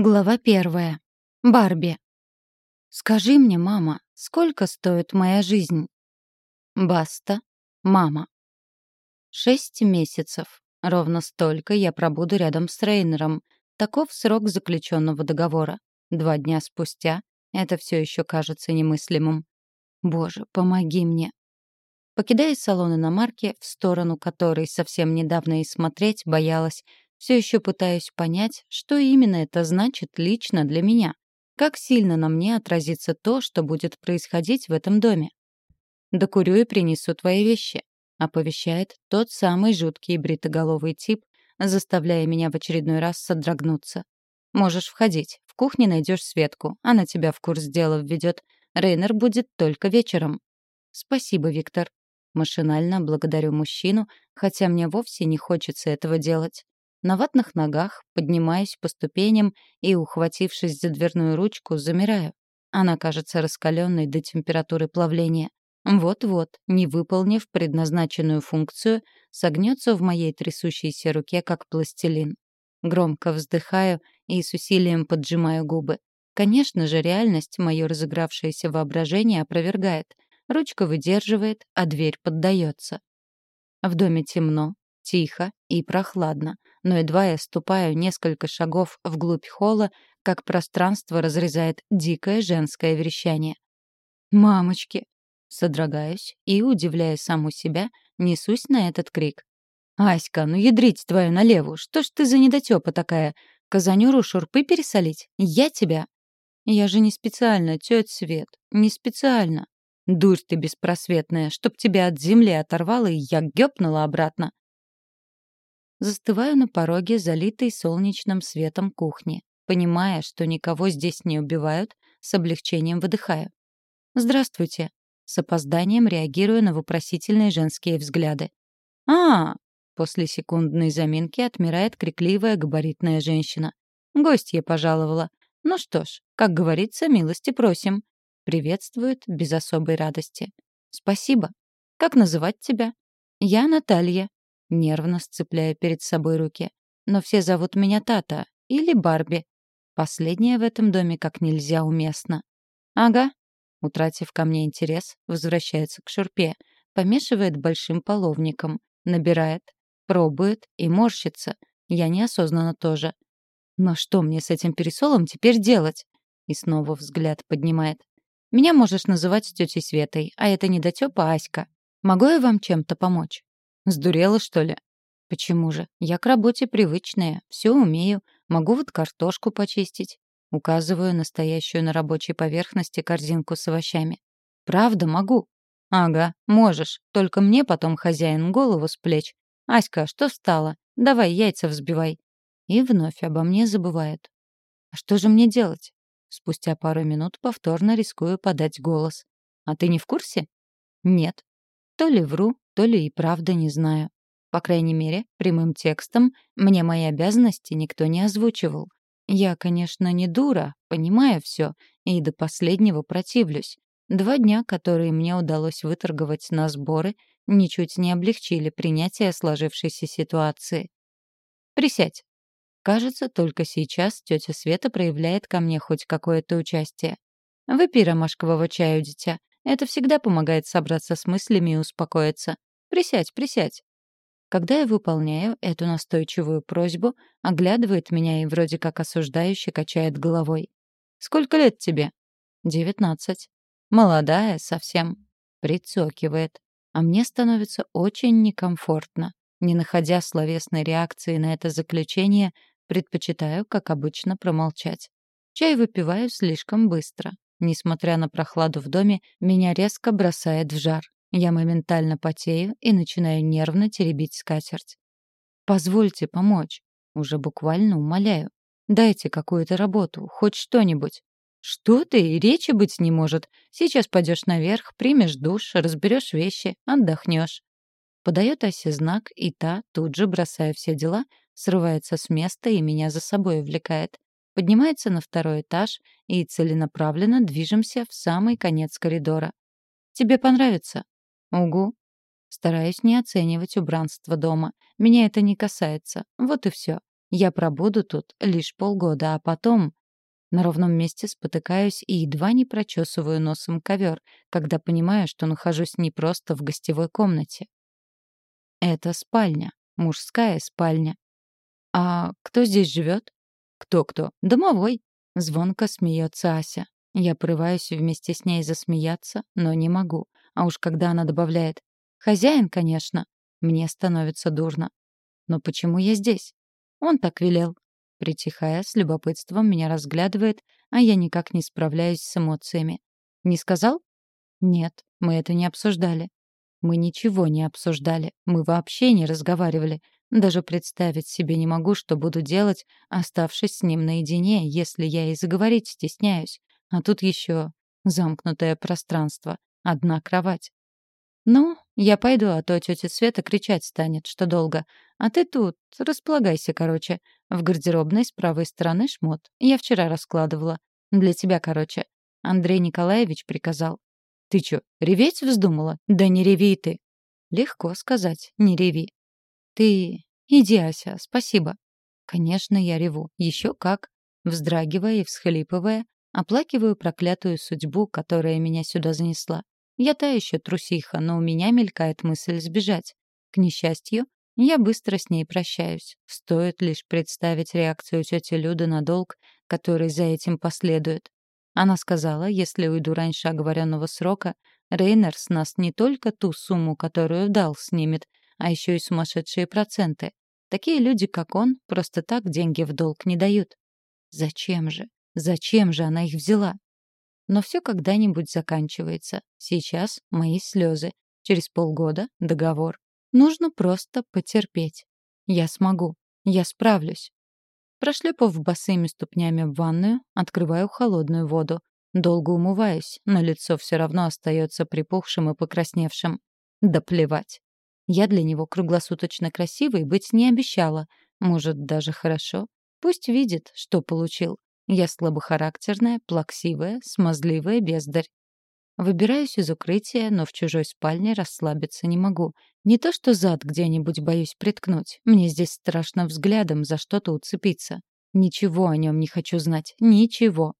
Глава первая. Барби. «Скажи мне, мама, сколько стоит моя жизнь?» Баста. Мама. Шесть месяцев. Ровно столько я пробуду рядом с Рейнером. Таков срок заключенного договора. Два дня спустя это все еще кажется немыслимым. Боже, помоги мне. Покидая салон иномарки, в сторону которой совсем недавно и смотреть боялась, все еще пытаюсь понять, что именно это значит лично для меня. Как сильно на мне отразится то, что будет происходить в этом доме. «Докурю и принесу твои вещи», — оповещает тот самый жуткий бритоголовый тип, заставляя меня в очередной раз содрогнуться. «Можешь входить. В кухне найдешь Светку. Она тебя в курс дела введет. Рейнер будет только вечером». «Спасибо, Виктор». Машинально благодарю мужчину, хотя мне вовсе не хочется этого делать. На ватных ногах поднимаюсь по ступеням и, ухватившись за дверную ручку, замираю. Она кажется раскаленной до температуры плавления. Вот-вот, не выполнив предназначенную функцию, согнется в моей трясущейся руке, как пластилин. Громко вздыхаю и с усилием поджимаю губы. Конечно же, реальность мое разыгравшееся воображение опровергает. Ручка выдерживает, а дверь поддается. В доме темно, тихо и прохладно но едва я ступаю несколько шагов вглубь холла, как пространство разрезает дикое женское верещание. «Мамочки!» Содрогаюсь и, удивляя саму себя, несусь на этот крик. «Аська, ну ядрить твою налеву! Что ж ты за недотёпа такая? Казанюру шурпы пересолить? Я тебя!» «Я же не специально, тётя Свет, не специально!» «Дурь ты беспросветная, чтоб тебя от земли оторвало, и я гёпнула обратно!» Застываю на пороге, залитой солнечным светом кухни. Понимая, что никого здесь не убивают, с облегчением выдыхаю. «Здравствуйте». С опозданием реагирую на вопросительные женские взгляды. а, После секундной заминки отмирает крикливая габаритная женщина. Гостья пожаловала. Ну что ж, как говорится, милости просим. Приветствует без особой радости. Спасибо. Как называть тебя? Я Наталья нервно сцепляя перед собой руки. «Но все зовут меня Тата или Барби. Последнее в этом доме как нельзя уместно». «Ага». Утратив ко мне интерес, возвращается к шурпе, помешивает большим половником, набирает, пробует и морщится. Я неосознанно тоже. «Но что мне с этим пересолом теперь делать?» И снова взгляд поднимает. «Меня можешь называть тетей Светой, а это не дотёпа Аська. Могу я вам чем-то помочь?» Сдурела, что ли? Почему же? Я к работе привычная, все умею, могу вот картошку почистить. Указываю настоящую на рабочей поверхности корзинку с овощами. Правда, могу. Ага, можешь, только мне потом хозяин голову с плеч. Аська, что встала? Давай яйца взбивай. И вновь обо мне забывает. А что же мне делать? Спустя пару минут повторно рискую подать голос. А ты не в курсе? Нет. То ли вру, то ли и правда не знаю. По крайней мере, прямым текстом мне мои обязанности никто не озвучивал. Я, конечно, не дура, понимаю все, и до последнего противлюсь. Два дня, которые мне удалось выторговать на сборы, ничуть не облегчили принятие сложившейся ситуации. «Присядь». Кажется, только сейчас тетя Света проявляет ко мне хоть какое-то участие. «Выпей ромашкового чаю, дитя. Это всегда помогает собраться с мыслями и успокоиться. Присядь, присядь. Когда я выполняю эту настойчивую просьбу, оглядывает меня и вроде как осуждающе качает головой. «Сколько лет тебе?» «Девятнадцать». «Молодая совсем». Прицокивает. А мне становится очень некомфортно. Не находя словесной реакции на это заключение, предпочитаю, как обычно, промолчать. Чай выпиваю слишком быстро. Несмотря на прохладу в доме, меня резко бросает в жар. Я моментально потею и начинаю нервно теребить скатерть. «Позвольте помочь». Уже буквально умоляю. «Дайте какую-то работу, хоть что-нибудь». «Что ты? Речи быть не может. Сейчас пойдешь наверх, примешь душ, разберешь вещи, отдохнешь». Подает Асе знак, и та, тут же бросая все дела, срывается с места и меня за собой увлекает. Поднимается на второй этаж и целенаправленно движемся в самый конец коридора. «Тебе понравится», Угу. Стараюсь не оценивать убранство дома. Меня это не касается. Вот и все. Я пробуду тут лишь полгода, а потом... На ровном месте спотыкаюсь и едва не прочесываю носом ковер, когда понимаю, что нахожусь не просто в гостевой комнате. Это спальня, мужская спальня. А кто здесь живет? Кто-кто? Домовой. Звонко смеется Ася. Я порываюсь вместе с ней засмеяться, но не могу. А уж когда она добавляет «Хозяин, конечно», мне становится дурно. Но почему я здесь? Он так велел. Притихая, с любопытством меня разглядывает, а я никак не справляюсь с эмоциями. Не сказал? Нет, мы это не обсуждали. Мы ничего не обсуждали, мы вообще не разговаривали. Даже представить себе не могу, что буду делать, оставшись с ним наедине, если я и заговорить стесняюсь. А тут еще замкнутое пространство, одна кровать. «Ну, я пойду, а то тетя Света кричать станет, что долго. А ты тут, располагайся, короче. В гардеробной с правой стороны шмот. Я вчера раскладывала. Для тебя, короче. Андрей Николаевич приказал. Ты чё, реветь вздумала? Да не реви ты. Легко сказать, не реви. Ты... Иди, Ася, спасибо. Конечно, я реву. Еще как. Вздрагивая и всхлипывая, оплакиваю проклятую судьбу, которая меня сюда занесла. Я та еще трусиха, но у меня мелькает мысль сбежать. К несчастью, я быстро с ней прощаюсь. Стоит лишь представить реакцию тети Люды на долг, который за этим последует. Она сказала, если уйду раньше оговоренного срока, Рейнер с нас не только ту сумму, которую дал, снимет, а еще и сумасшедшие проценты. Такие люди, как он, просто так деньги в долг не дают. Зачем же? Зачем же она их взяла? Но все когда-нибудь заканчивается. Сейчас мои слезы. Через полгода — договор. Нужно просто потерпеть. Я смогу. Я справлюсь. Прошлепав босыми ступнями в ванную, открываю холодную воду. Долго умываюсь, но лицо все равно остается припухшим и покрасневшим. Да плевать. Я для него круглосуточно красивой быть не обещала. Может, даже хорошо. Пусть видит, что получил. Я слабохарактерная, плаксивая, смазливая бездарь. Выбираюсь из укрытия, но в чужой спальне расслабиться не могу. Не то что зад где-нибудь боюсь приткнуть. Мне здесь страшно взглядом за что-то уцепиться. Ничего о нем не хочу знать. Ничего.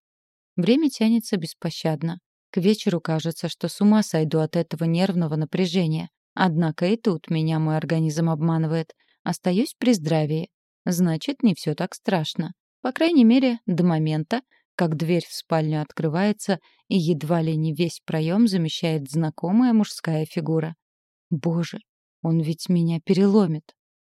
Время тянется беспощадно. К вечеру кажется, что с ума сойду от этого нервного напряжения. Однако и тут меня мой организм обманывает. Остаюсь при здравии. Значит, не все так страшно. По крайней мере, до момента, как дверь в спальню открывается, и едва ли не весь проем замещает знакомая мужская фигура. Боже, он ведь меня переломит.